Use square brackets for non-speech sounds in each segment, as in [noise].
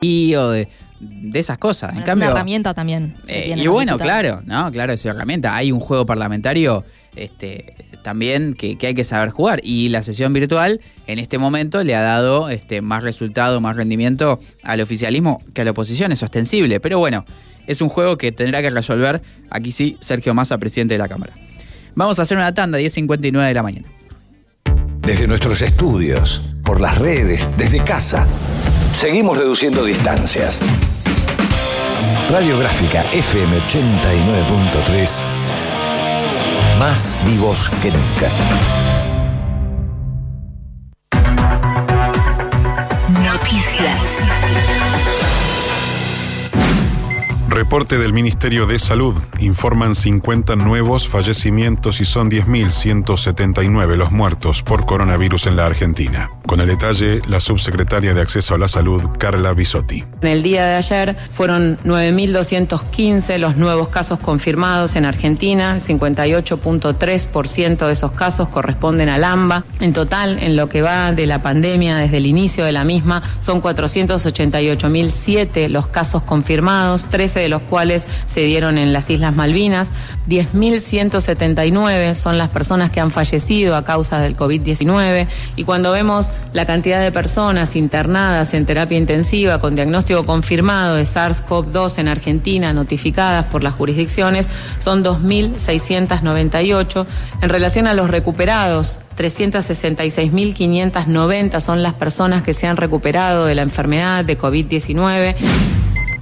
y o de, de esas cosas. En es cambio, una herramienta también. eh, y bueno, claro, no, claro, es una herramienta. Hay un juego parlamentario este, también que, que hay que saber jugar. Y la sesión virtual en este momento le ha dado este, más resultado, más rendimiento al oficialismo que a la oposición, es ostensible. Pero bueno, es un juego que tendrá que resolver, aquí sí, Sergio Massa, presidente de la Cámara. Vamos a hacer una tanda, 10.59 de la mañana. Desde nuestros estudios, por las redes, desde casa. Seguimos reduciendo distancias. Radiográfica FM 89.3. Más vivos que nunca. Reporte del Ministerio de Salud. Informan 50 nuevos fallecimientos y son 10.179 los muertos por coronavirus en la Argentina. Con el detalle, la subsecretaria de Acceso a la Salud, Carla Bisotti. En el día de ayer fueron 9.215 los nuevos casos confirmados en Argentina, el 58.3% de esos casos corresponden al AMBA. En total, en lo que va de la pandemia desde el inicio de la misma, son 488.007 los casos confirmados, 13 de los cuales se dieron en las Islas Malvinas, 10.179 son las personas que han fallecido a causa del COVID-19 y cuando vemos la cantidad de personas internadas en terapia intensiva con diagnóstico confirmado de SARS-CoV-2 en Argentina notificadas por las jurisdicciones son 2.698. En relación a los recuperados, 366.590 son las personas que se han recuperado de la enfermedad de COVID-19.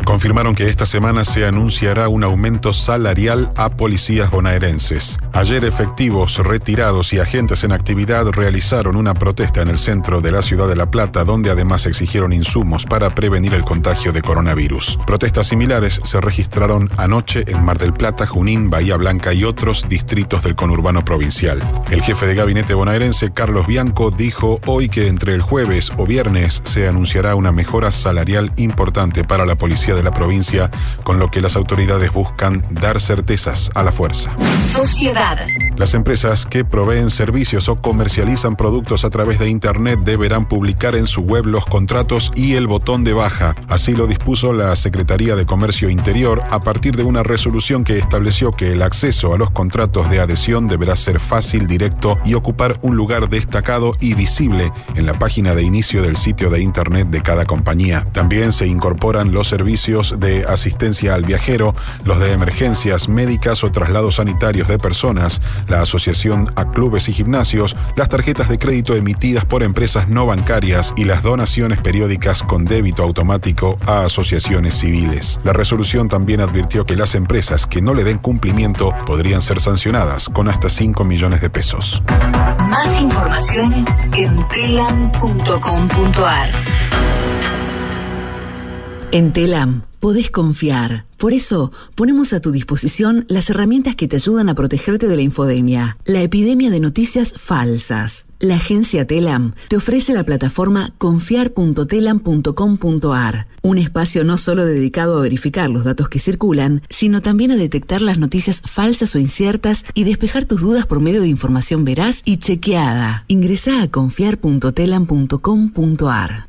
Confirmaron que esta semana se anunciará un aumento salarial a policías bonaerenses. Ayer efectivos retirados y agentes en actividad realizaron una protesta en el centro de la ciudad de La Plata, donde además exigieron insumos para prevenir el contagio de coronavirus. Protestas similares se registraron anoche en Mar del Plata, Junín, Bahía Blanca y otros distritos del conurbano provincial. El jefe de gabinete bonaerense, Carlos Bianco, dijo hoy que entre el jueves o viernes se anunciará una mejora salarial importante para la policía de la provincia, con lo que las autoridades buscan dar certezas a la fuerza. Sociedad. Las empresas que proveen servicios o comercializan productos a través de Internet deberán publicar en su web los contratos y el botón de baja. Así lo dispuso la Secretaría de Comercio Interior a partir de una resolución que estableció que el acceso a los contratos de adhesión deberá ser fácil, directo y ocupar un lugar destacado y visible en la página de inicio del sitio de Internet de cada compañía. También se incorporan los servicios de asistencia al viajero, los de emergencias médicas o traslados sanitarios de personas, la asociación a clubes y gimnasios, las tarjetas de crédito emitidas por empresas no bancarias y las donaciones periódicas con débito automático a asociaciones civiles. La resolución también advirtió que las empresas que no le den cumplimiento podrían ser sancionadas con hasta 5 millones de pesos. Más información en telam.com.ar. En Telam podés confiar. Por eso ponemos a tu disposición las herramientas que te ayudan a protegerte de la infodemia, la epidemia de noticias falsas. La agencia Telam te ofrece la plataforma confiar.telam.com.ar, un espacio no solo dedicado a verificar los datos que circulan, sino también a detectar las noticias falsas o inciertas y despejar tus dudas por medio de información veraz y chequeada. Ingresa a confiar.telam.com.ar.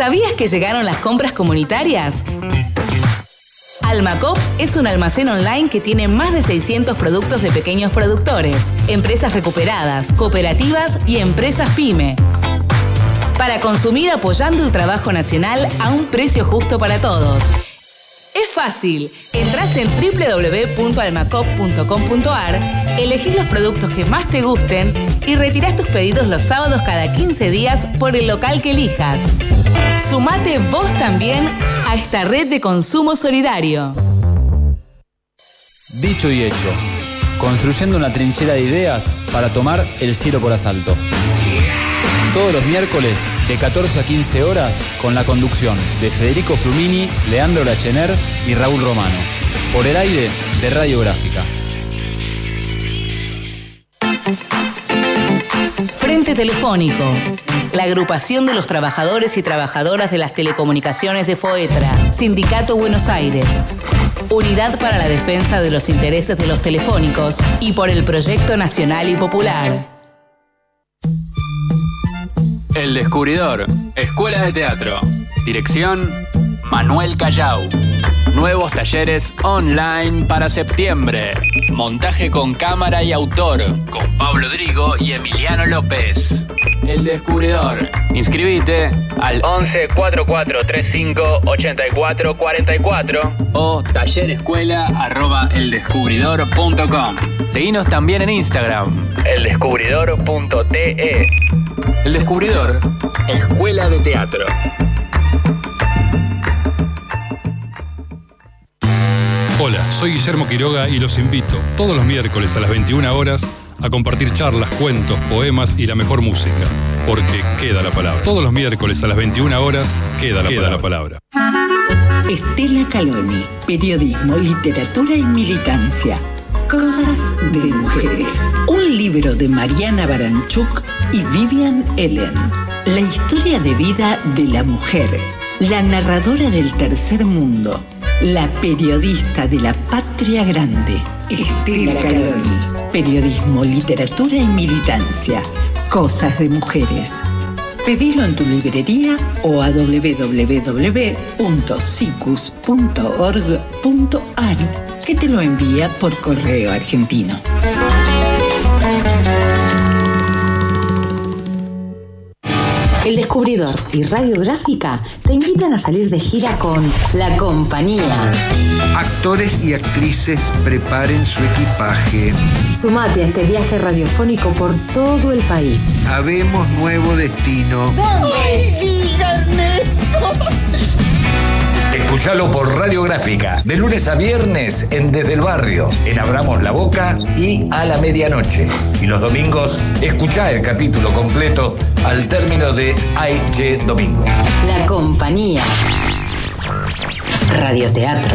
¿Sabías que llegaron las compras comunitarias? Almacop es un almacén online que tiene más de 600 productos de pequeños productores, empresas recuperadas, cooperativas y empresas pyme. Para consumir apoyando el trabajo nacional a un precio justo para todos. Fácil. Entrás en www.almacop.com.ar, elegís los productos que más te gusten y retirás tus pedidos los sábados cada 15 días por el local que elijas. Sumate vos también a esta red de consumo solidario. Dicho y hecho, construyendo una trinchera de ideas para tomar el cielo por asalto. Todos los miércoles de 14 a 15 horas con la conducción de Federico Flumini, Leandro Lachener y Raúl Romano. Por el aire de Radiográfica. Frente Telefónico, la agrupación de los trabajadores y trabajadoras de las telecomunicaciones de FOETRA, Sindicato Buenos Aires, Unidad para la Defensa de los Intereses de los Telefónicos y por el Proyecto Nacional y Popular. El Descubridor, Escuela de Teatro. Dirección, Manuel Callao. Nuevos talleres online para septiembre. Montaje con cámara y autor, con Pablo Drigo y Emiliano López. El Descubridor. Inscribite al 11 44 35 84 44 o tallerescuela arroba eldescubridor.com. Seguinos también en Instagram, eldescubridor.te. El Descubridor, Escuela de Teatro. Hola, soy Guillermo Quiroga y los invito todos los miércoles a las 21 horas a compartir charlas, cuentos, poemas y la mejor música. Porque queda la palabra. Todos los miércoles a las 21 horas queda la, palabra. Estela Caloni, periodismo, literatura y militancia. Cosas de mujeres. Un libro de Mariana Baranchuk y Vivian Ellen. La historia de vida de la mujer. La narradora del tercer mundo. La periodista de la patria grande. Estela Caloni. Periodismo, literatura y militancia. Cosas de mujeres. Pedilo en tu librería o a www.sicus.org.ar que te lo envía por correo argentino. El Descubridor y Radiográfica te invitan a salir de gira con La Compañía. Actores y actrices preparen su equipaje. Sumate a este viaje radiofónico por todo el país. Habemos nuevo destino. ¿Dónde? Escuchalo por Radiográfica, de lunes a viernes en Desde el Barrio, en Abramos la Boca y a la medianoche. Y los domingos, escuchá el capítulo completo al término de Aiche Domingo. La Compañía. Radioteatro.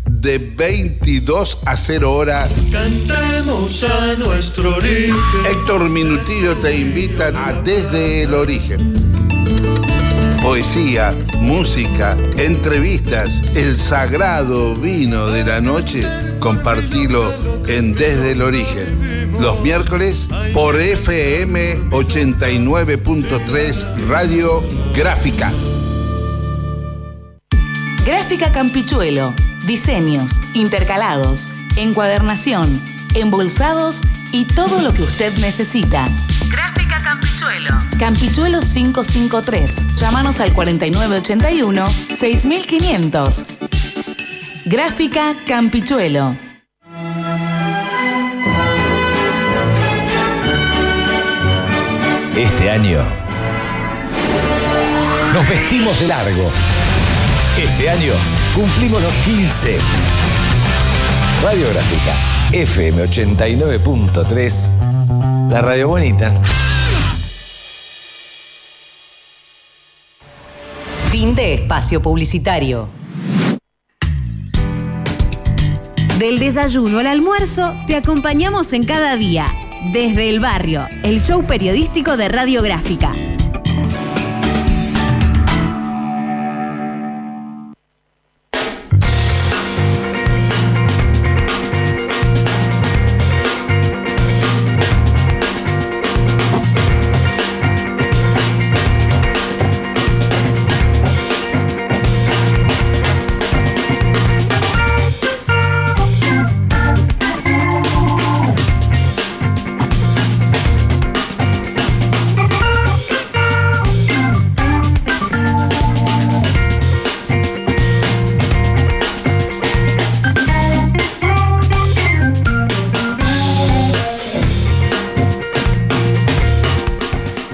de 22 a 0 hora. Cantemos a nuestro origen. Héctor Minutillo te invita a Desde el Origen. Poesía, música, entrevistas, el sagrado vino de la noche, compartilo en Desde el Origen. Los miércoles por FM 89.3 Radio Gráfica. Gráfica Campichuelo. Diseños, intercalados, encuadernación, embolsados y todo lo que usted necesita. Gráfica Campichuelo. Campichuelo 553. Llámanos al 4981 6500. Gráfica Campichuelo. Este año nos vestimos de largo. Este año cumplimos los 15. Radiográfica FM 89.3. La radio bonita. Fin de espacio publicitario. Del desayuno al almuerzo, te acompañamos en cada día. Desde el barrio, el show periodístico de Radiográfica.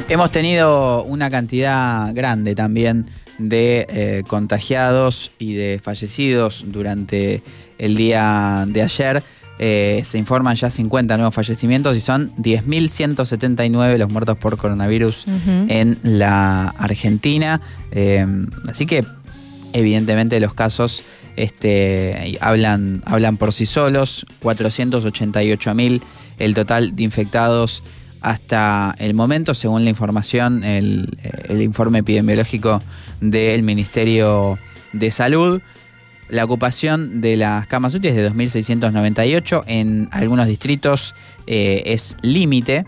Hemos tenido una cantidad grande también de eh, contagiados y de fallecidos durante el día de ayer. Eh, se informan ya 50 nuevos fallecimientos y son 10.179 los muertos por coronavirus en la Argentina. Eh, así que evidentemente los casos este, hablan, hablan por sí solos. 488.000 el total de infectados hasta el momento, según la información, el, informe epidemiológico del Ministerio de Salud. La ocupación de las camas UTI es de 2.698. En algunos distritos eh, es límite.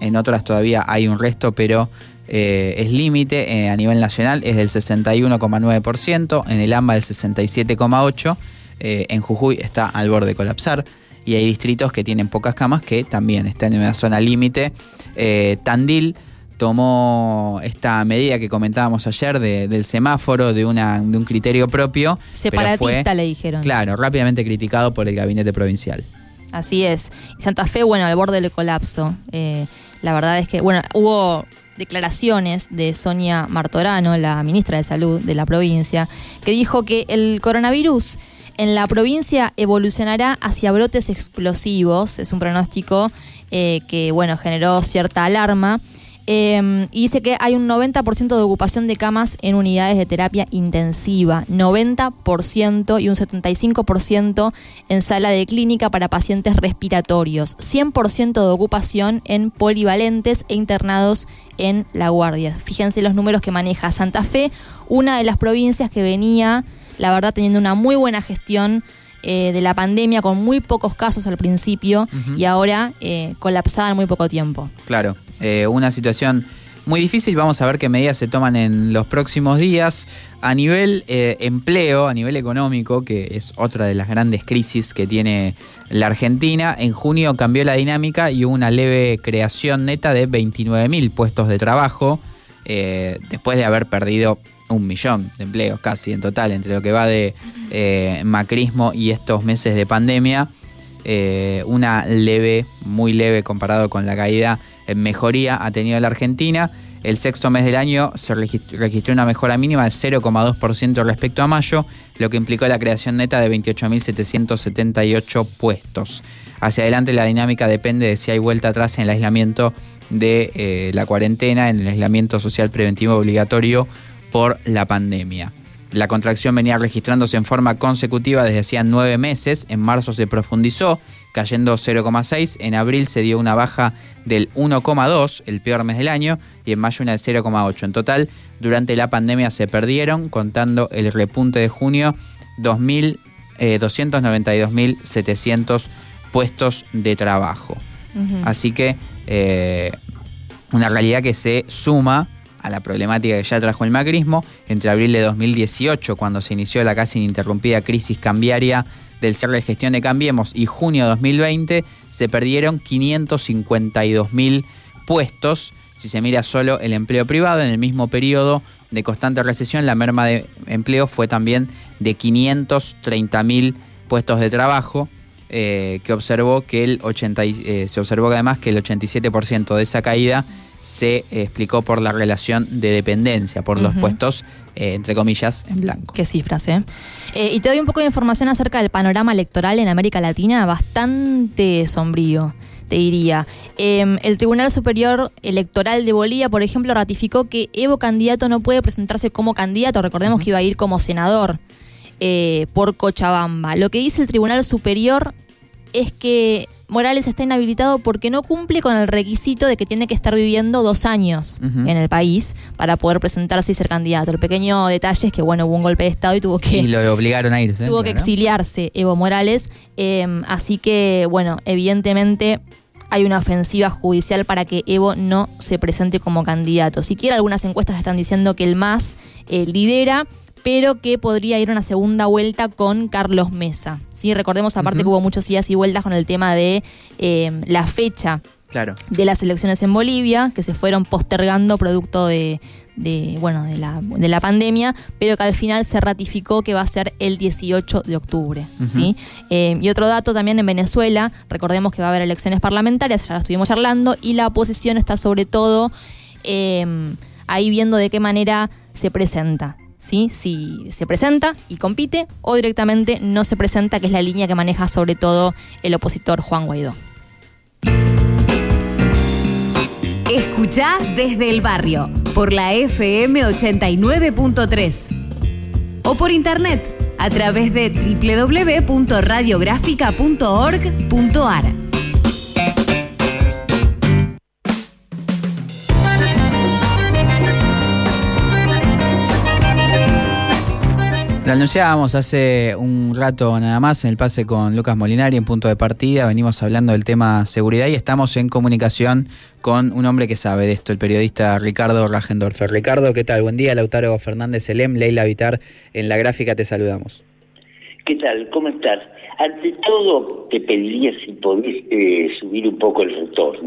En otras todavía hay un resto, pero eh, es límite. Eh, a nivel nacional es del 61,9%. En el AMBA del 67,8%. Eh, en Jujuy está al borde de colapsar. Y hay distritos que tienen pocas camas que también están en una zona límite. Eh, Tandil tomó esta medida que comentábamos ayer de- del semáforo, de, una, de un criterio propio. pero Separatista fue, le dijeron. Claro, rápidamente criticado por el gabinete provincial. Así es. Y Santa Fe, bueno, al borde del colapso. Eh, la verdad es que, bueno, hubo declaraciones de Sonia Martorano, la ministra de Salud de la provincia, que dijo que el coronavirus en la provincia evolucionará hacia brotes explosivos. Es un pronóstico eh, que, bueno, generó cierta alarma. Eh, y dice que hay un 90% de ocupación de camas en unidades de terapia intensiva, 90% y un 75% en sala de clínica para pacientes respiratorios, 100% de ocupación en polivalentes e internados en la guardia. Fíjense los números que maneja Santa Fe, una de las provincias que venía, la verdad, teniendo una muy buena gestión eh, de la pandemia con muy pocos casos al principio y ahora eh, colapsada en muy poco tiempo. Claro, eh, una situación muy difícil. Vamos a ver qué medidas se toman en los próximos días. A nivel empleo, a nivel económico, que es otra de las grandes crisis que tiene la Argentina, en junio cambió la dinámica y hubo una leve creación neta de 29.000 puestos de trabajo, después de haber perdido un millón de empleos casi en total, entre lo que va de eh, macrismo y estos meses de pandemia eh, una leve, muy leve comparado con la caída en mejoría ha tenido la Argentina. El sexto mes del año se regist- registró una mejora mínima del 0,2% respecto a mayo, lo que implicó la creación neta de 28.778 puestos. Hacia adelante la dinámica depende de si hay vuelta atrás en el aislamiento de eh, la cuarentena, en el aislamiento social preventivo obligatorio por la pandemia. La contracción venía registrándose en forma consecutiva desde hacía nueve meses. En marzo se profundizó, cayendo 0,6. En abril se dio una baja del 1,2, el peor mes del año, y en mayo una del 0,8. En total, durante la pandemia se perdieron, contando el repunte de junio, 2.000, eh, 292.700 puestos de trabajo. Así que eh, una realidad que se suma a la problemática que ya trajo el macrismo entre abril de 2018, cuando se inició la casi ininterrumpida crisis cambiaria del cierre de gestión de Cambiemos, y junio de 2020, se perdieron 552.000 puestos. Si se mira solo el empleo privado, en el mismo periodo de constante recesión, la merma de empleo fue también de 530.000 puestos de trabajo eh, que observó que el 80, y- eh, se observó además que el 87% de esa caída se explicó por la relación de dependencia, por los puestos, eh, entre comillas, en blanco. Qué cifras, ¿eh? Eh, Y te doy un poco de información acerca del panorama electoral en América Latina, bastante sombrío, te diría. Eh, el Tribunal Superior Electoral de Bolivia, por ejemplo, ratificó que Evo candidato no puede presentarse como candidato. Recordemos que iba a ir como senador eh, por Cochabamba. Lo que dice el Tribunal Superior es que Morales está inhabilitado porque no cumple con el requisito de que tiene que estar viviendo dos años en el país para poder presentarse y ser candidato. El pequeño detalle es que, bueno, hubo un golpe de Estado y tuvo que, Y lo obligaron a irse. [laughs] tuvo que exiliarse Evo Morales. Eh, así que, bueno, evidentemente hay una ofensiva judicial para que Evo no se presente como candidato. Siquiera algunas encuestas están diciendo que el MAS eh, lidera, pero que podría ir a una segunda vuelta con Carlos Mesa. ¿sí? Recordemos aparte que hubo muchos idas y vueltas con el tema de eh, la fecha Claro. de las elecciones en Bolivia, que se fueron postergando producto de, de, bueno, de, la, de la pandemia, pero que al final se ratificó que va a ser el 18 de octubre. ¿sí? Eh, y otro dato también en Venezuela, recordemos que va a haber elecciones parlamentarias, ya lo estuvimos charlando, y la oposición está sobre todo eh, ahí viendo de qué manera se presenta. ¿Sí? Si se presenta y compite o directamente no se presenta, que es la línea que maneja sobre todo el opositor Juan Guaidó. Escucha desde el barrio por la FM 89.3 o por internet a través de www.radiográfica.org.ar. Anunciábamos hace un rato nada más en el pase con Lucas Molinari en punto de partida. Venimos hablando del tema seguridad y estamos en comunicación con un hombre que sabe de esto, el periodista Ricardo Rajendorfer. Ricardo, ¿qué tal? Buen día, Lautaro Fernández Elem, Leila Vitar. En la gráfica te saludamos. ¿Qué tal? ¿Cómo estás? Ante todo, te pediría si podés eh, subir un poco el retorno.